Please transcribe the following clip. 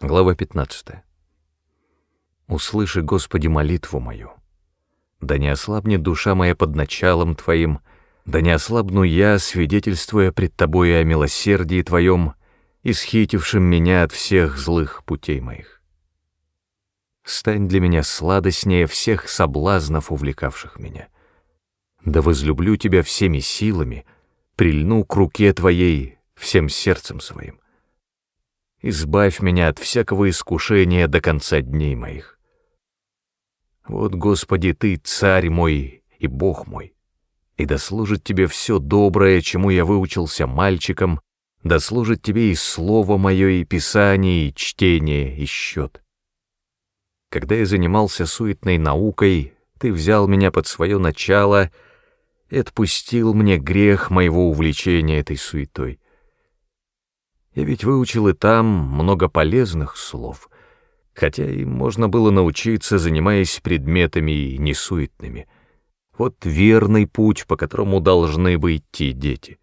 Глава 15. Услыши, Господи, молитву мою. Да не ослабнет душа моя под началом Твоим, да не ослабну я, свидетельствуя пред Тобой о милосердии Твоем, исхитившим меня от всех злых путей моих. Стань для меня сладостнее всех соблазнов, увлекавших меня. Да возлюблю Тебя всеми силами, прильну к руке Твоей всем сердцем своим избавь меня от всякого искушения до конца дней моих. Вот, Господи, Ты царь мой и Бог мой, и да служит Тебе все доброе, чему я выучился мальчиком, да служит Тебе и слово мое, и писание, и чтение, и счет. Когда я занимался суетной наукой, Ты взял меня под свое начало и отпустил мне грех моего увлечения этой суетой. Я ведь выучил и там много полезных слов, хотя им можно было научиться, занимаясь предметами несуетными. Вот верный путь, по которому должны бы идти дети.